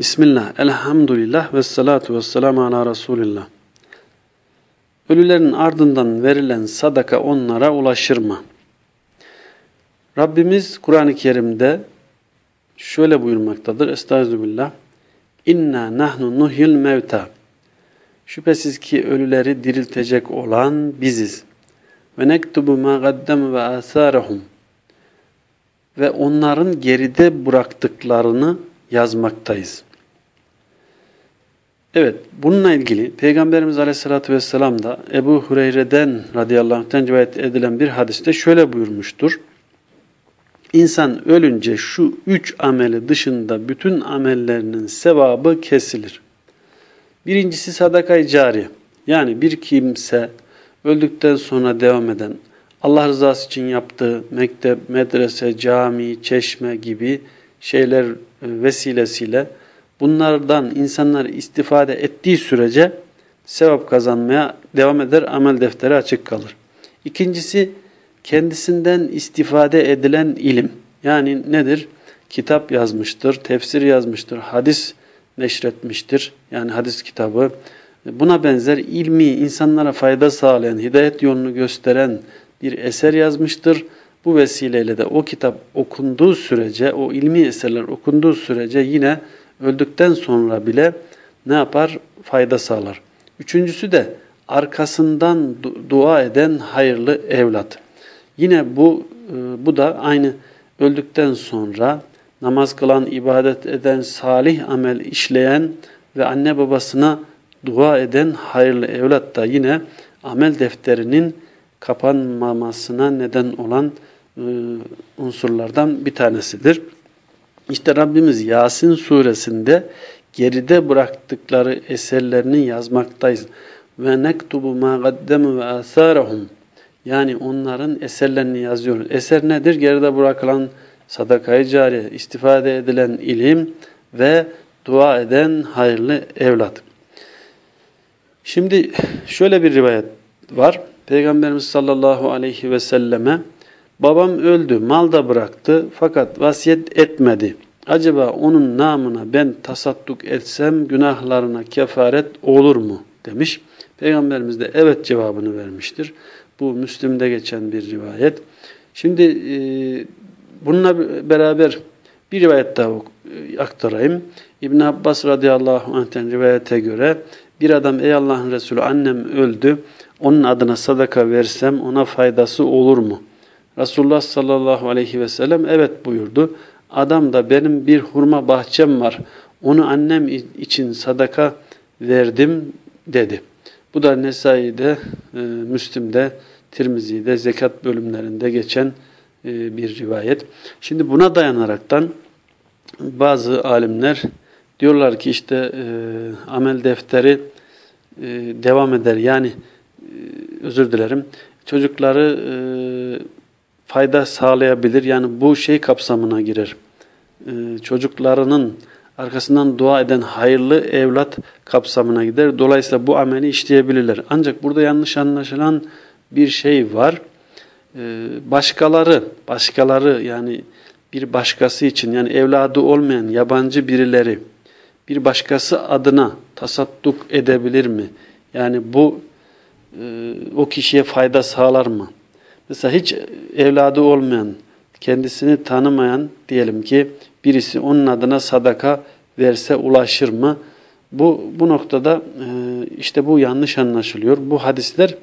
Bismillah, elhamdülillah ve salatu ve selamu ala Resulillah. Ölülerin ardından verilen sadaka onlara ulaşır mı? Rabbimiz Kur'an-ı Kerim'de şöyle buyurmaktadır. Estağfirullah. İnna nahnu nuhyil mevta. Şüphesiz ki ölüleri diriltecek olan biziz. Ve nektubu ma gaddem ve asarahum. Ve onların geride bıraktıklarını yazmaktayız. Evet, bununla ilgili Peygamberimiz Aleyhisselatü Vesselam da Ebu Hureyre'den radıyallahu anh'ten rivayet edilen bir hadiste şöyle buyurmuştur. İnsan ölünce şu üç ameli dışında bütün amellerinin sevabı kesilir. Birincisi sadakayı cari. Yani bir kimse öldükten sonra devam eden Allah rızası için yaptığı mektep, medrese, cami, çeşme gibi şeyler vesilesiyle bunlardan insanlar istifade ettiği sürece sevap kazanmaya devam eder, amel defteri açık kalır. İkincisi kendisinden istifade edilen ilim. Yani nedir? Kitap yazmıştır, tefsir yazmıştır, hadis neşretmiştir. Yani hadis kitabı. Buna benzer ilmi, insanlara fayda sağlayan, hidayet yolunu gösteren bir eser yazmıştır. Bu vesileyle de o kitap okunduğu sürece, o ilmi eserler okunduğu sürece yine öldükten sonra bile ne yapar? Fayda sağlar. Üçüncüsü de arkasından dua eden hayırlı evlat. Yine bu e, bu da aynı öldükten sonra namaz kılan, ibadet eden, salih amel işleyen ve anne babasına dua eden hayırlı evlat da yine amel defterinin kapanmamasına neden olan e, unsurlardan bir tanesidir. İşte Rabbimiz Yasin suresinde geride bıraktıkları eserlerini yazmaktayız. Ve nektubu ma gaddemu ve asarahum. Yani onların eserlerini yazıyoruz. Eser nedir? Geride bırakılan sadakayı cari, istifade edilen ilim ve dua eden hayırlı evlat. Şimdi şöyle bir rivayet var. Peygamberimiz sallallahu aleyhi ve selleme babam öldü, mal da bıraktı fakat vasiyet etmedi. Acaba onun namına ben tasadduk etsem günahlarına kefaret olur mu? demiş. Peygamberimiz de evet cevabını vermiştir. Bu Müslim'de geçen bir rivayet. Şimdi e, bununla beraber bir rivayet daha aktarayım. İbn Abbas radıyallahu anh'ten rivayete göre bir adam ey Allah'ın Resulü annem öldü. Onun adına sadaka versem ona faydası olur mu? Resulullah sallallahu aleyhi ve sellem evet buyurdu. Adam da benim bir hurma bahçem var. Onu annem için sadaka verdim dedi. Bu da Nesai'de, e, Müslim'de, Tirmizi'de, zekat bölümlerinde geçen e, bir rivayet. Şimdi buna dayanaraktan bazı alimler diyorlar ki işte e, amel defteri e, devam eder. Yani özür dilerim. Çocukları e, fayda sağlayabilir. Yani bu şey kapsamına girer. E, çocuklarının arkasından dua eden hayırlı evlat kapsamına gider. Dolayısıyla bu ameli işleyebilirler. Ancak burada yanlış anlaşılan bir şey var. Ee, başkaları, başkaları yani bir başkası için yani evladı olmayan yabancı birileri bir başkası adına tasadduk edebilir mi? Yani bu e, o kişiye fayda sağlar mı? Mesela hiç evladı olmayan, kendisini tanımayan diyelim ki birisi onun adına sadaka verse ulaşır mı? Bu, bu noktada e, işte bu yanlış anlaşılıyor. Bu hadisler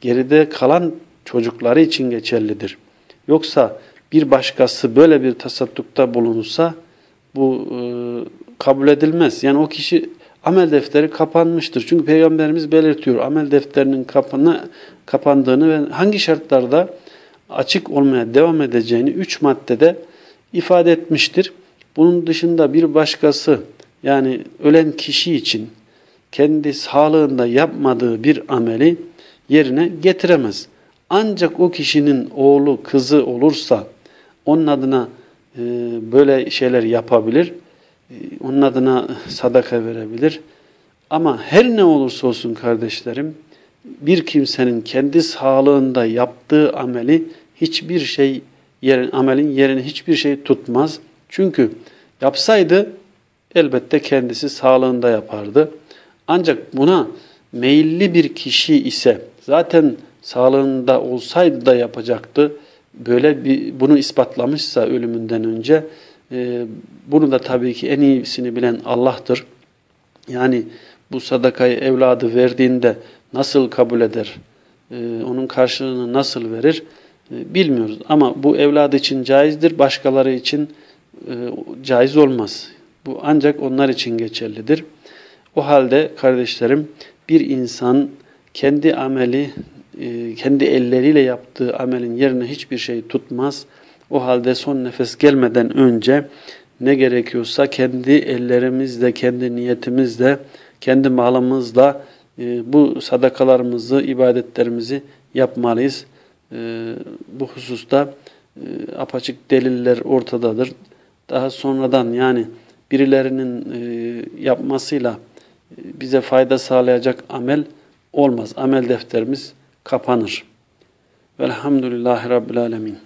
geride kalan çocukları için geçerlidir. Yoksa bir başkası böyle bir tasaddukta bulunursa bu e, kabul edilmez. Yani o kişi amel defteri kapanmıştır. Çünkü Peygamberimiz belirtiyor amel defterinin kapanı, kapandığını ve hangi şartlarda açık olmaya devam edeceğini üç maddede ifade etmiştir. Bunun dışında bir başkası yani ölen kişi için kendi sağlığında yapmadığı bir ameli yerine getiremez. Ancak o kişinin oğlu, kızı olursa onun adına e, böyle şeyler yapabilir. E, onun adına sadaka verebilir. Ama her ne olursa olsun kardeşlerim, bir kimsenin kendi sağlığında yaptığı ameli hiçbir şey yerin, amelin yerini hiçbir şey tutmaz. Çünkü yapsaydı elbette kendisi sağlığında yapardı. Ancak buna meyilli bir kişi ise zaten sağlığında olsaydı da yapacaktı. Böyle bir bunu ispatlamışsa ölümünden önce e, bunu da tabii ki en iyisini bilen Allah'tır. Yani bu sadakayı evladı verdiğinde nasıl kabul eder, e, onun karşılığını nasıl verir e, bilmiyoruz. Ama bu evlad için caizdir, başkaları için e, caiz olmaz. Bu ancak onlar için geçerlidir. O halde kardeşlerim bir insan kendi ameli, e, kendi elleriyle yaptığı amelin yerine hiçbir şey tutmaz. O halde son nefes gelmeden önce ne gerekiyorsa kendi ellerimizle, kendi niyetimizle, kendi malımızla e, bu sadakalarımızı, ibadetlerimizi yapmalıyız. E, bu hususta apaçık deliller ortadadır. Daha sonradan yani birilerinin yapmasıyla bize fayda sağlayacak amel olmaz. Amel defterimiz kapanır. Velhamdülillahi Rabbil Alemin.